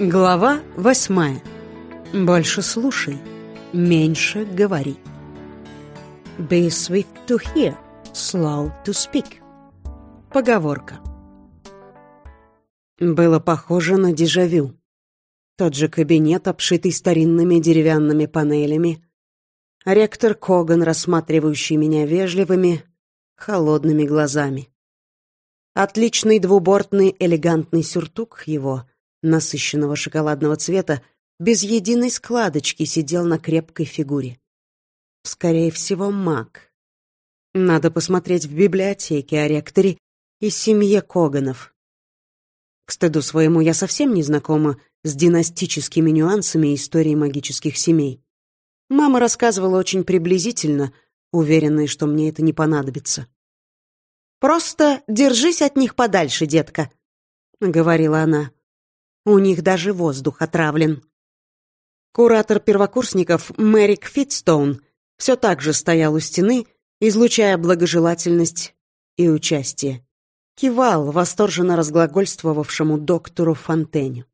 Глава восьмая. Больше слушай, меньше говори. Be swift to hear, slow to speak. Поговорка. Было похоже на дежавю. Тот же кабинет, обшитый старинными деревянными панелями. Ректор Коган, рассматривающий меня вежливыми, холодными глазами. Отличный двубортный элегантный сюртук его — насыщенного шоколадного цвета, без единой складочки сидел на крепкой фигуре. Скорее всего, маг. Надо посмотреть в библиотеке о ректоре и семье Коганов. К стыду своему я совсем не знакома с династическими нюансами истории магических семей. Мама рассказывала очень приблизительно, уверенная, что мне это не понадобится. «Просто держись от них подальше, детка», — говорила она. У них даже воздух отравлен. Куратор первокурсников Мэрик Фитстоун все так же стоял у стены, излучая благожелательность и участие. Кивал восторженно разглагольствовавшему доктору Фонтеню.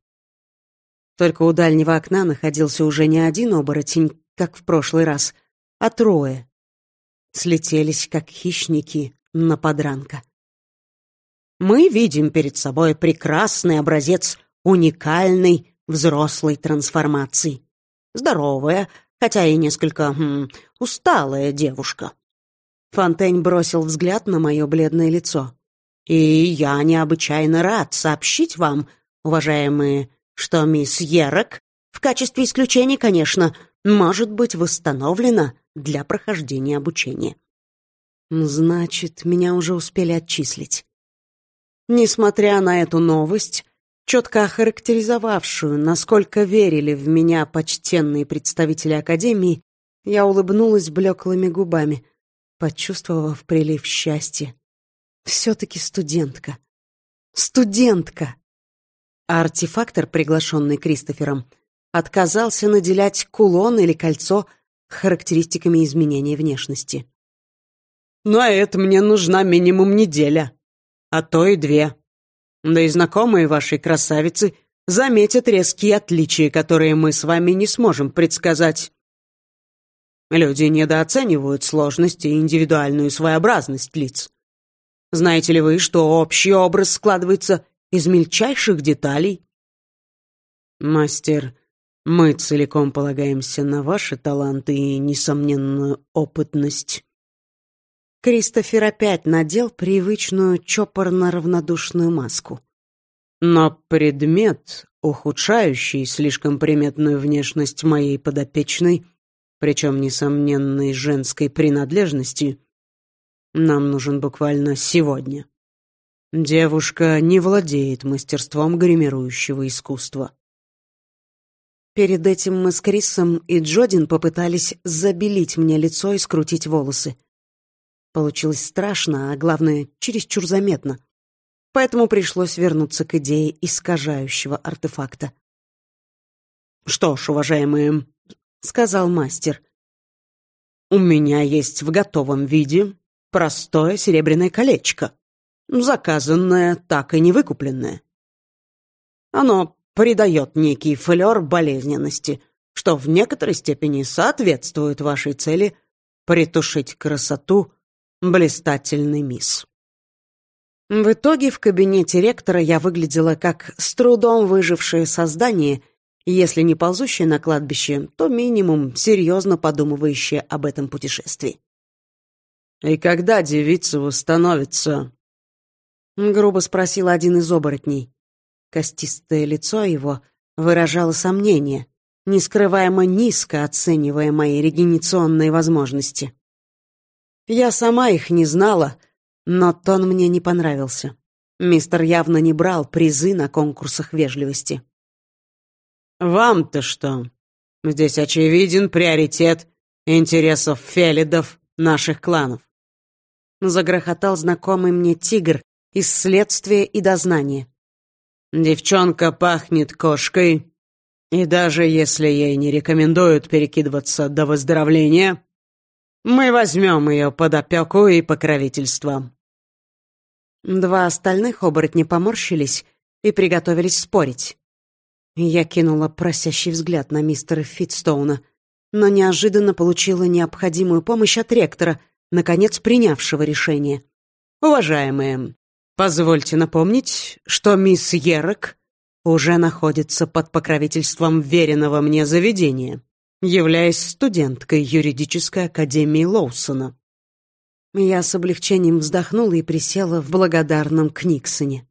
Только у дальнего окна находился уже не один оборотень, как в прошлый раз, а трое. Слетелись, как хищники, на подранка. Мы видим перед собой прекрасный образец уникальной взрослой трансформации. Здоровая, хотя и несколько хм, усталая девушка. Фонтейн бросил взгляд на мое бледное лицо. «И я необычайно рад сообщить вам, уважаемые, что мисс Ерок, в качестве исключения, конечно, может быть восстановлена для прохождения обучения». «Значит, меня уже успели отчислить». Несмотря на эту новость, четко охарактеризовавшую, насколько верили в меня почтенные представители Академии, я улыбнулась блеклыми губами, почувствовав прилив счастья. Все-таки студентка. Студентка! А артефактор, приглашенный Кристофером, отказался наделять кулон или кольцо характеристиками изменения внешности. «На это мне нужна минимум неделя, а то и две», да и знакомые вашей красавицы заметят резкие отличия, которые мы с вами не сможем предсказать. Люди недооценивают сложность и индивидуальную своеобразность лиц. Знаете ли вы, что общий образ складывается из мельчайших деталей? Мастер, мы целиком полагаемся на ваши таланты и несомненную опытность. Кристофер опять надел привычную чопорно-равнодушную маску. Но предмет, ухудшающий слишком приметную внешность моей подопечной, причем несомненной женской принадлежности, нам нужен буквально сегодня. Девушка не владеет мастерством гримирующего искусства. Перед этим мы с Крисом и Джодин попытались забелить мне лицо и скрутить волосы. Получилось страшно, а главное, чересчур заметно. Поэтому пришлось вернуться к идее искажающего артефакта. «Что ж, уважаемые», — сказал мастер, — «у меня есть в готовом виде простое серебряное колечко, заказанное, так и не выкупленное. Оно придает некий флер болезненности, что в некоторой степени соответствует вашей цели притушить красоту блистательный мисс. В итоге в кабинете ректора я выглядела как с трудом выжившее создание, если не ползущее на кладбище, то минимум серьезно подумывающее об этом путешествии. «И когда девица восстановится?» Грубо спросил один из оборотней. Костистое лицо его выражало сомнение, нескрываемо низко оценивая мои регенерационные возможности. Я сама их не знала, но тон мне не понравился. Мистер явно не брал призы на конкурсах вежливости. «Вам-то что? Здесь очевиден приоритет интересов фелидов наших кланов». Загрохотал знакомый мне тигр из следствия и дознания. «Девчонка пахнет кошкой, и даже если ей не рекомендуют перекидываться до выздоровления, мы возьмем ее под опеку и покровительство». Два остальных оборотня поморщились и приготовились спорить. Я кинула просящий взгляд на мистера Фитстоуна, но неожиданно получила необходимую помощь от ректора, наконец принявшего решение. «Уважаемые, позвольте напомнить, что мисс Ерок уже находится под покровительством веренного мне заведения, являясь студенткой юридической академии Лоусона». Я с облегчением вздохнула и присела в благодарном Книксоне.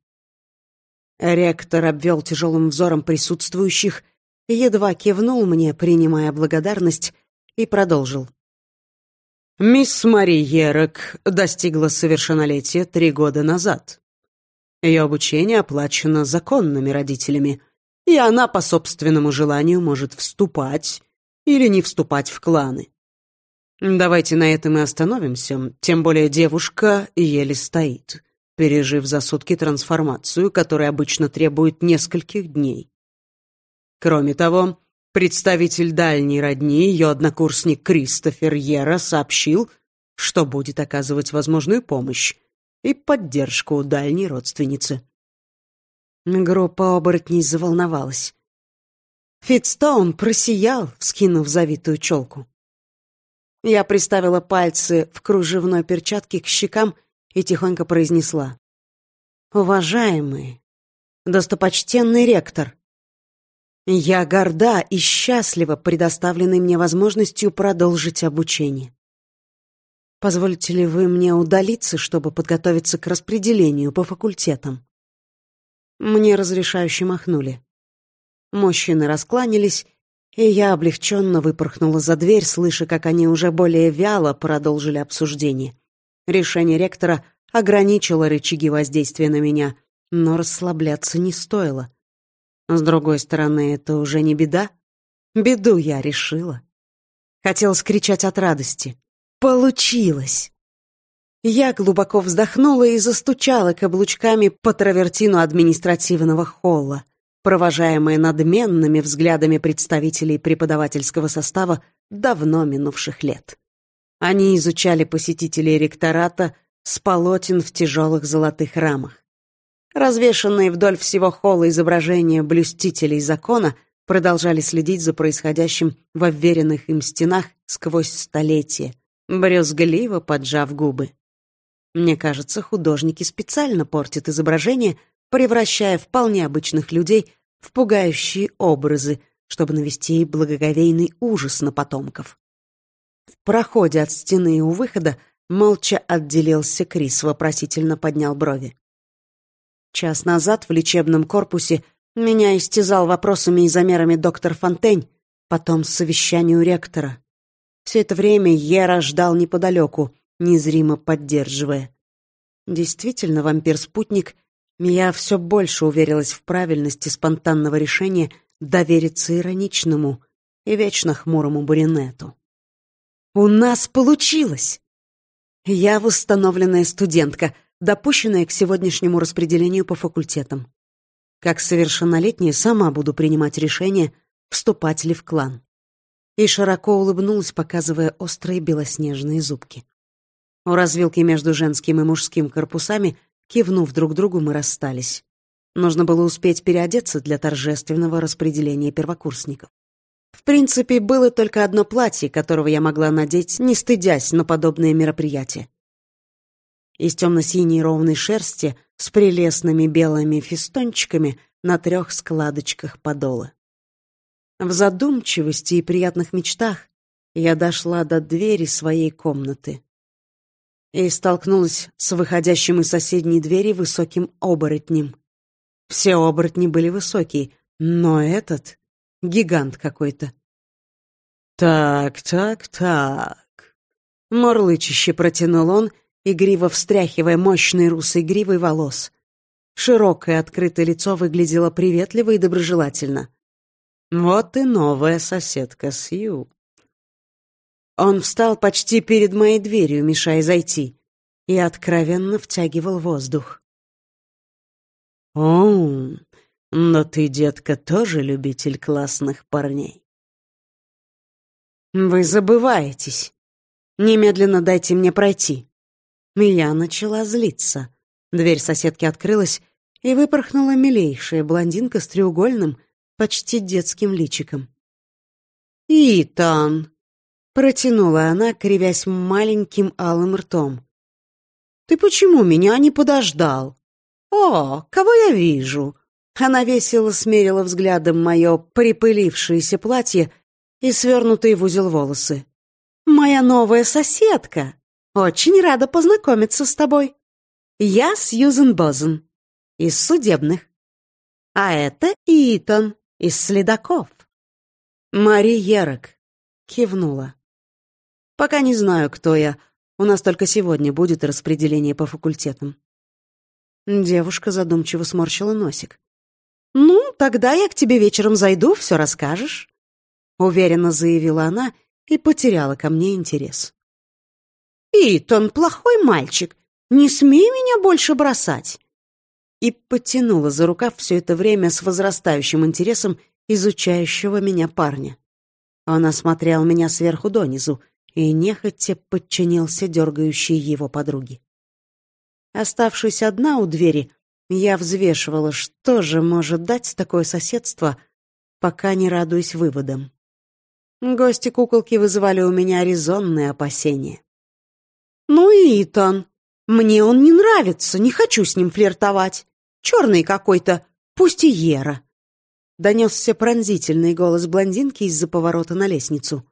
Ректор обвел тяжелым взором присутствующих, едва кивнул мне, принимая благодарность, и продолжил. Мисс Мари Ерок достигла совершеннолетия три года назад. Ее обучение оплачено законными родителями, и она по собственному желанию может вступать или не вступать в кланы. Давайте на этом и остановимся, тем более девушка еле стоит пережив за сутки трансформацию, которая обычно требует нескольких дней. Кроме того, представитель дальней родни, ее однокурсник Кристофер Ера, сообщил, что будет оказывать возможную помощь и поддержку дальней родственницы. Группа оборотней заволновалась. Фитстоун просиял, вскинув завитую челку. Я приставила пальцы в кружевной перчатке к щекам и тихонько произнесла. «Уважаемый, достопочтенный ректор, я горда и счастлива предоставленной мне возможностью продолжить обучение. Позволите ли вы мне удалиться, чтобы подготовиться к распределению по факультетам?» Мне разрешающе махнули. Мужчины раскланялись, и я облегченно выпорхнула за дверь, слыша, как они уже более вяло продолжили обсуждение. Решение ректора ограничило рычаги воздействия на меня, но расслабляться не стоило. С другой стороны, это уже не беда. Беду я решила. Хотела скричать от радости. Получилось! Я глубоко вздохнула и застучала каблучками по травертину административного холла, провожаемая надменными взглядами представителей преподавательского состава давно минувших лет. Они изучали посетителей ректората с полотен в тяжелых золотых рамах. Развешанные вдоль всего холла изображения блюстителей закона продолжали следить за происходящим в уверенных им стенах сквозь столетия, брюзгливо поджав губы. Мне кажется, художники специально портят изображения, превращая вполне обычных людей в пугающие образы, чтобы навести благоговейный ужас на потомков. В проходе от стены у выхода молча отделился Крис, вопросительно поднял брови. Час назад в лечебном корпусе меня истязал вопросами и замерами доктор Фонтень, потом совещанию ректора. Все это время Ера ждал неподалеку, незримо поддерживая. Действительно, вампир-спутник, я все больше уверилась в правильности спонтанного решения довериться ироничному и вечно хмурому баринету. У нас получилось! Я восстановленная студентка, допущенная к сегодняшнему распределению по факультетам. Как совершеннолетняя сама буду принимать решение, вступать ли в клан. И широко улыбнулась, показывая острые белоснежные зубки. У развилки между женским и мужским корпусами, кивнув друг другу, мы расстались. Нужно было успеть переодеться для торжественного распределения первокурсников. В принципе, было только одно платье, которого я могла надеть, не стыдясь на подобные мероприятия. Из темно-синей ровной шерсти с прелестными белыми фестончиками на трех складочках подола. В задумчивости и приятных мечтах я дошла до двери своей комнаты и столкнулась с выходящим из соседней двери высоким оборотнем. Все оборотни были высокие, но этот Гигант какой-то. «Так, так, так...» Морлычище протянул он, игриво встряхивая мощной русой гривой волос. Широкое открытое лицо выглядело приветливо и доброжелательно. «Вот и новая соседка Сью». Он встал почти перед моей дверью, мешая зайти, и откровенно втягивал воздух. «О, но ты, детка, тоже любитель классных парней. Вы забываетесь. Немедленно дайте мне пройти. Я начала злиться. Дверь соседки открылась, и выпорхнула милейшая блондинка с треугольным, почти детским личиком. «Итан!» — протянула она, кривясь маленьким алым ртом. «Ты почему меня не подождал? О, кого я вижу?» Она весело смерила взглядом мое припылившееся платье и свернутые в узел волосы. «Моя новая соседка! Очень рада познакомиться с тобой. Я Сьюзен Бозен, из судебных. А это Итан, из следаков». «Мари Ярок», — кивнула. «Пока не знаю, кто я. У нас только сегодня будет распределение по факультетам». Девушка задумчиво сморщила носик. «Ну, тогда я к тебе вечером зайду, все расскажешь», — уверенно заявила она и потеряла ко мне интерес. «Итан, плохой мальчик, не смей меня больше бросать!» И подтянула за рукав все это время с возрастающим интересом изучающего меня парня. Он осмотрел меня сверху донизу и нехотя подчинился дергающей его подруге. Оставшись одна у двери, я взвешивала, что же может дать такое соседство, пока не радуюсь выводам. Гости куколки вызывали у меня резонные опасения. «Ну и Итан, мне он не нравится, не хочу с ним флиртовать. Черный какой-то, пусть и Ера. Донесся пронзительный голос блондинки из-за поворота на лестницу.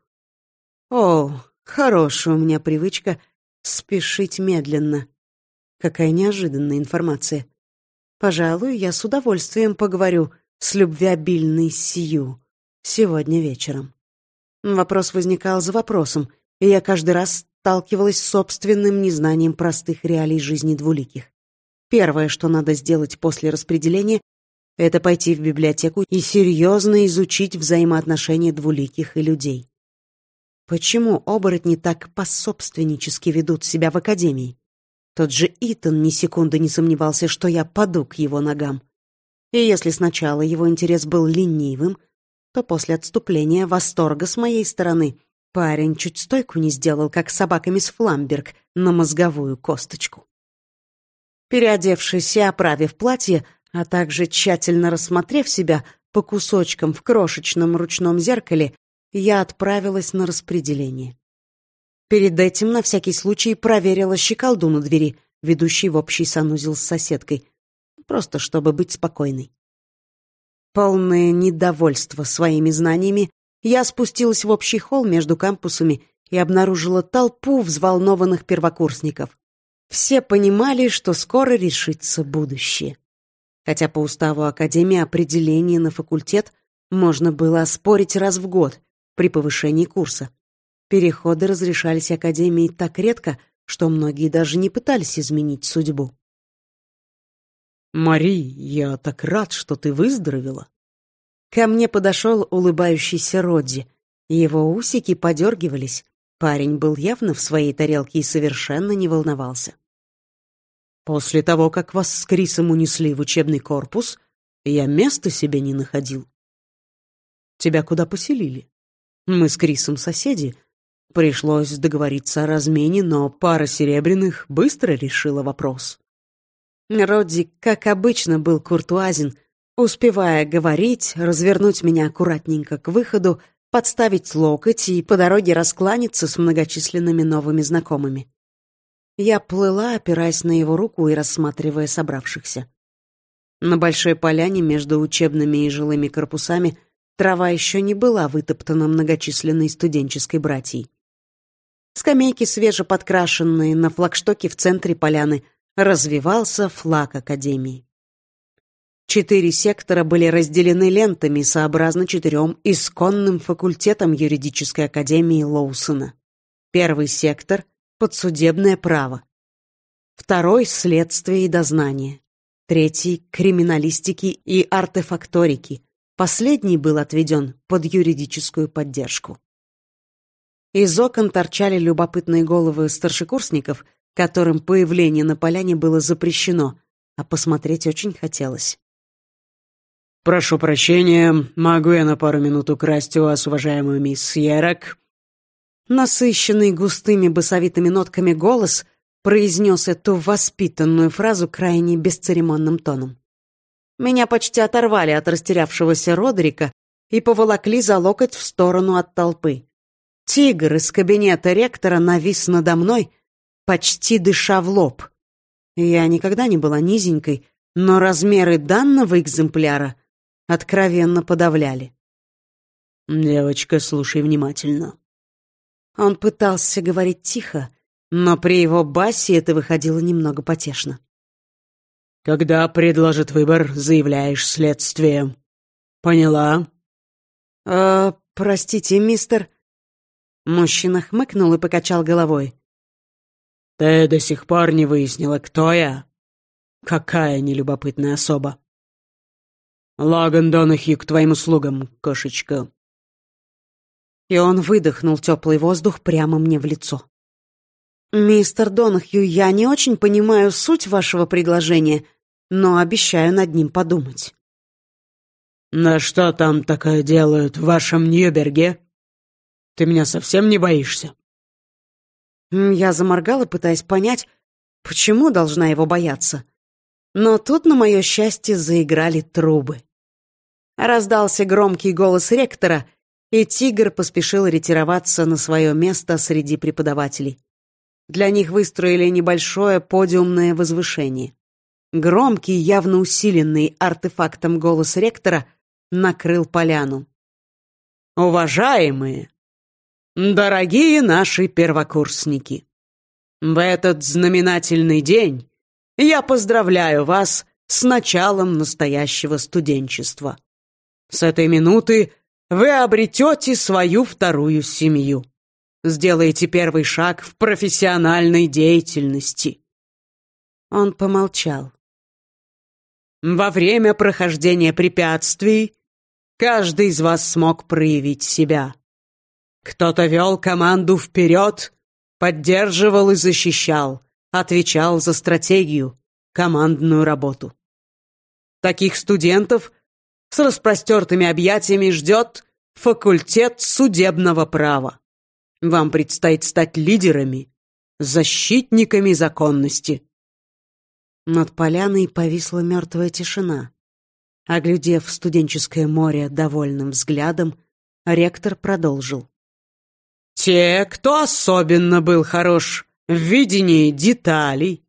«О, хорошая у меня привычка спешить медленно. Какая неожиданная информация. Пожалуй, я с удовольствием поговорю с любвеобильной Сию сегодня вечером». Вопрос возникал за вопросом, и я каждый раз сталкивалась с собственным незнанием простых реалий жизни двуликих. Первое, что надо сделать после распределения, это пойти в библиотеку и серьезно изучить взаимоотношения двуликих и людей. Почему оборотни так пособственнически ведут себя в академии? Тот же Итан ни секунды не сомневался, что я паду к его ногам. И если сначала его интерес был ленивым, то после отступления восторга с моей стороны парень чуть стойку не сделал, как собака мисс Фламберг, на мозговую косточку. Переодевшись и оправив платье, а также тщательно рассмотрев себя по кусочкам в крошечном ручном зеркале, я отправилась на распределение. Перед этим на всякий случай проверила щеколду на двери, ведущей в общий санузел с соседкой, просто чтобы быть спокойной. Полное недовольство своими знаниями, я спустилась в общий холл между кампусами и обнаружила толпу взволнованных первокурсников. Все понимали, что скоро решится будущее хотя по уставу Академии определение на факультет можно было оспорить раз в год при повышении курса. Переходы разрешались Академии так редко, что многие даже не пытались изменить судьбу. «Мари, я так рад, что ты выздоровела!» Ко мне подошел улыбающийся Родди. Его усики подергивались. Парень был явно в своей тарелке и совершенно не волновался. После того, как вас с Крисом унесли в учебный корпус, я места себе не находил. Тебя куда поселили? Мы с Крисом соседи. Пришлось договориться о размене, но пара серебряных быстро решила вопрос. Родди, как обычно, был куртуазен, успевая говорить, развернуть меня аккуратненько к выходу, подставить локоть и по дороге раскланяться с многочисленными новыми знакомыми. Я плыла, опираясь на его руку и рассматривая собравшихся. На большой поляне между учебными и жилыми корпусами трава еще не была вытоптана многочисленной студенческой братьей. Скамейки, свежеподкрашенные на флагштоке в центре поляны, развивался флаг Академии. Четыре сектора были разделены лентами сообразно четырем исконным факультетам юридической академии Лоусона. Первый сектор — подсудебное право. Второй — следствие и дознание. Третий — криминалистики и артефакторики. Последний был отведен под юридическую поддержку. Из окон торчали любопытные головы старшекурсников, которым появление на поляне было запрещено, а посмотреть очень хотелось. «Прошу прощения, могу я на пару минут украсть у вас, уважаемую мисс Ярок?» Насыщенный густыми басовитыми нотками голос произнес эту воспитанную фразу крайне бесцеремонным тоном. Меня почти оторвали от растерявшегося Родрика и поволокли за локоть в сторону от толпы. Тигр из кабинета ректора навис надо мной, почти дыша в лоб. Я никогда не была низенькой, но размеры данного экземпляра откровенно подавляли. «Девочка, слушай внимательно». Он пытался говорить тихо, но при его басе это выходило немного потешно. «Когда предложат выбор, заявляешь следствие. Поняла?» «Э, простите, мистер...» Мужчина хмыкнул и покачал головой. «Ты до сих пор не выяснила, кто я? Какая нелюбопытная особа!» «Лаган Донахью к твоим услугам, кошечка!» И он выдохнул теплый воздух прямо мне в лицо. «Мистер Донахью, я не очень понимаю суть вашего предложения, но обещаю над ним подумать». «На что там такое делают в вашем Ньюберге? Ты меня совсем не боишься?» Я заморгала, пытаясь понять, почему должна его бояться. Но тут, на мое счастье, заиграли трубы. Раздался громкий голос ректора, и тигр поспешил ретироваться на свое место среди преподавателей. Для них выстроили небольшое подиумное возвышение. Громкий, явно усиленный артефактом голос ректора накрыл поляну. «Уважаемые! Дорогие наши первокурсники! В этот знаменательный день я поздравляю вас с началом настоящего студенчества. С этой минуты вы обретете свою вторую семью. Сделаете первый шаг в профессиональной деятельности. Он помолчал. Во время прохождения препятствий каждый из вас смог проявить себя. Кто-то вел команду вперед, поддерживал и защищал, отвечал за стратегию, командную работу. Таких студентов с распростертыми объятиями ждет факультет судебного права. Вам предстоит стать лидерами, защитниками законности. Над поляной повисла мертвая тишина. Оглядев студенческое море довольным взглядом, ректор продолжил. «Те, кто особенно был хорош в видении деталей,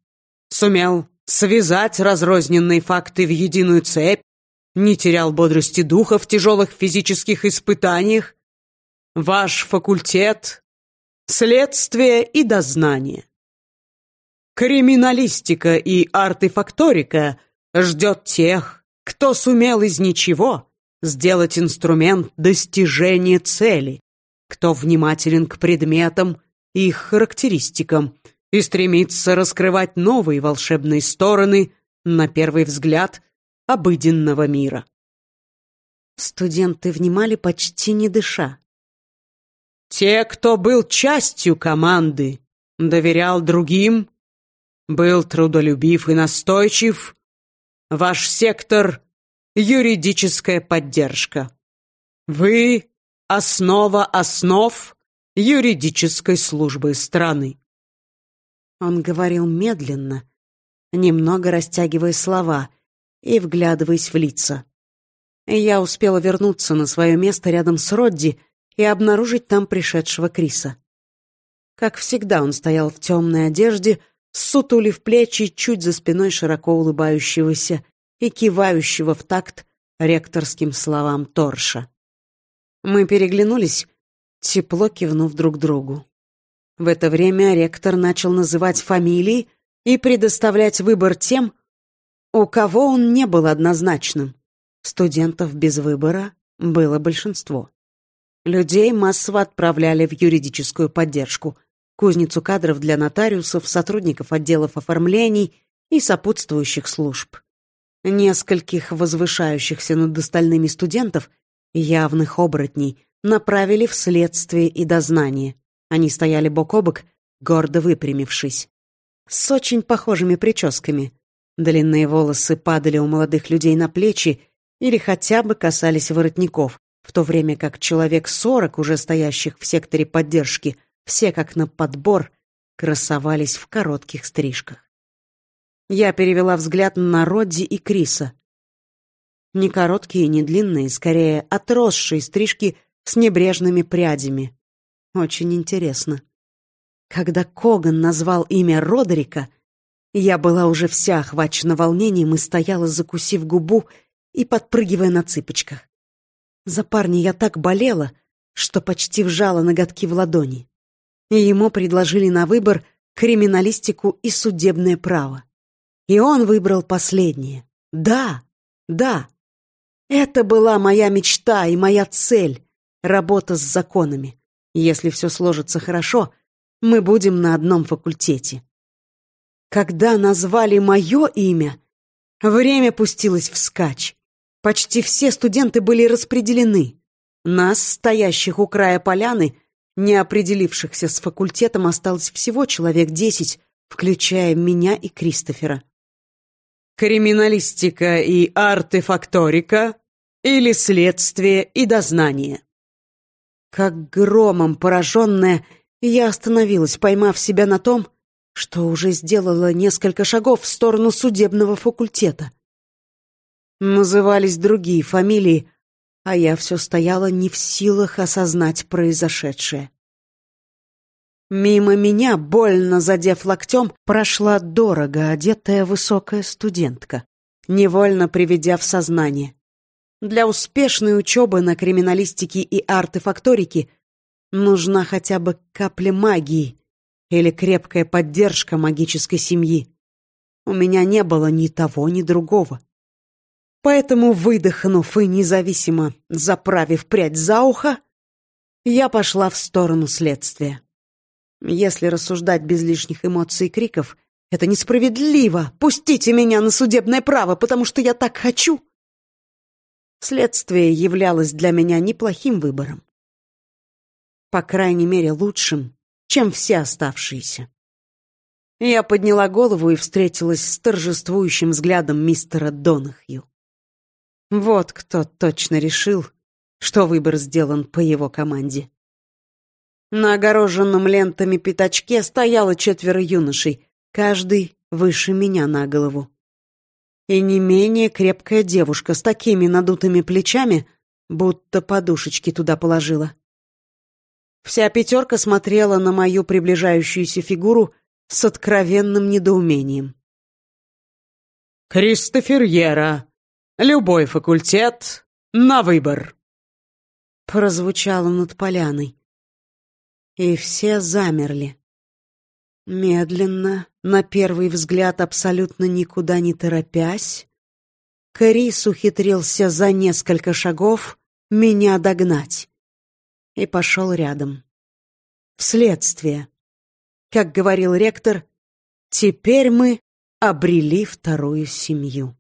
сумел связать разрозненные факты в единую цепь, не терял бодрости духа в тяжелых физических испытаниях. Ваш факультет — следствие и дознание. Криминалистика и артефакторика ждет тех, кто сумел из ничего сделать инструмент достижения цели, кто внимателен к предметам и их характеристикам и стремится раскрывать новые волшебные стороны, на первый взгляд, обыденного мира. Студенты внимали почти не дыша. Те, кто был частью команды, доверял другим, был трудолюбив и настойчив, ваш сектор — юридическая поддержка. Вы — основа основ юридической службы страны. Он говорил медленно, немного растягивая слова, и вглядываясь в лица. Я успела вернуться на свое место рядом с Родди и обнаружить там пришедшего Криса. Как всегда, он стоял в темной одежде, сутулив плечи чуть за спиной широко улыбающегося и кивающего в такт ректорским словам Торша. Мы переглянулись, тепло кивнув друг другу. В это время ректор начал называть фамилии и предоставлять выбор тем, у кого он не был однозначным. Студентов без выбора было большинство. Людей массово отправляли в юридическую поддержку, кузницу кадров для нотариусов, сотрудников отделов оформлений и сопутствующих служб. Нескольких возвышающихся над остальными студентов, явных оборотней, направили в следствие и дознание. Они стояли бок о бок, гордо выпрямившись. С очень похожими прическами, Длинные волосы падали у молодых людей на плечи или хотя бы касались воротников, в то время как человек сорок, уже стоящих в секторе поддержки, все как на подбор, красовались в коротких стрижках. Я перевела взгляд на Родди и Криса. Не короткие, не длинные, скорее отросшие стрижки с небрежными прядями. Очень интересно. Когда Коган назвал имя Родерика, я была уже вся охвачена волнением и стояла, закусив губу и подпрыгивая на цыпочках. За парня я так болела, что почти вжала ноготки в ладони. И ему предложили на выбор криминалистику и судебное право. И он выбрал последнее. Да, да. Это была моя мечта и моя цель — работа с законами. Если все сложится хорошо, мы будем на одном факультете. Когда назвали мое имя, время пустилось вскачь. Почти все студенты были распределены. Нас, стоящих у края поляны, не определившихся с факультетом, осталось всего человек десять, включая меня и Кристофера. Криминалистика и артефакторика или следствие и дознание. Как громом пораженная, я остановилась, поймав себя на том, что уже сделала несколько шагов в сторону судебного факультета. Назывались другие фамилии, а я все стояла не в силах осознать произошедшее. Мимо меня, больно задев локтем, прошла дорого одетая высокая студентка, невольно приведя в сознание. Для успешной учебы на криминалистике и артефакторике нужна хотя бы капля магии, или крепкая поддержка магической семьи. У меня не было ни того, ни другого. Поэтому, выдохнув и независимо заправив прядь за ухо, я пошла в сторону следствия. Если рассуждать без лишних эмоций и криков, это несправедливо. Пустите меня на судебное право, потому что я так хочу. Следствие являлось для меня неплохим выбором. По крайней мере, лучшим, чем все оставшиеся. Я подняла голову и встретилась с торжествующим взглядом мистера Донахью. Вот кто точно решил, что выбор сделан по его команде. На огороженном лентами пятачке стояло четверо юношей, каждый выше меня на голову. И не менее крепкая девушка с такими надутыми плечами, будто подушечки туда положила. Вся пятерка смотрела на мою приближающуюся фигуру с откровенным недоумением. «Кристофер Ера. Любой факультет. На выбор!» Прозвучало над поляной. И все замерли. Медленно, на первый взгляд абсолютно никуда не торопясь, Крис ухитрился за несколько шагов меня догнать и пошел рядом. Вследствие. Как говорил ректор, теперь мы обрели вторую семью.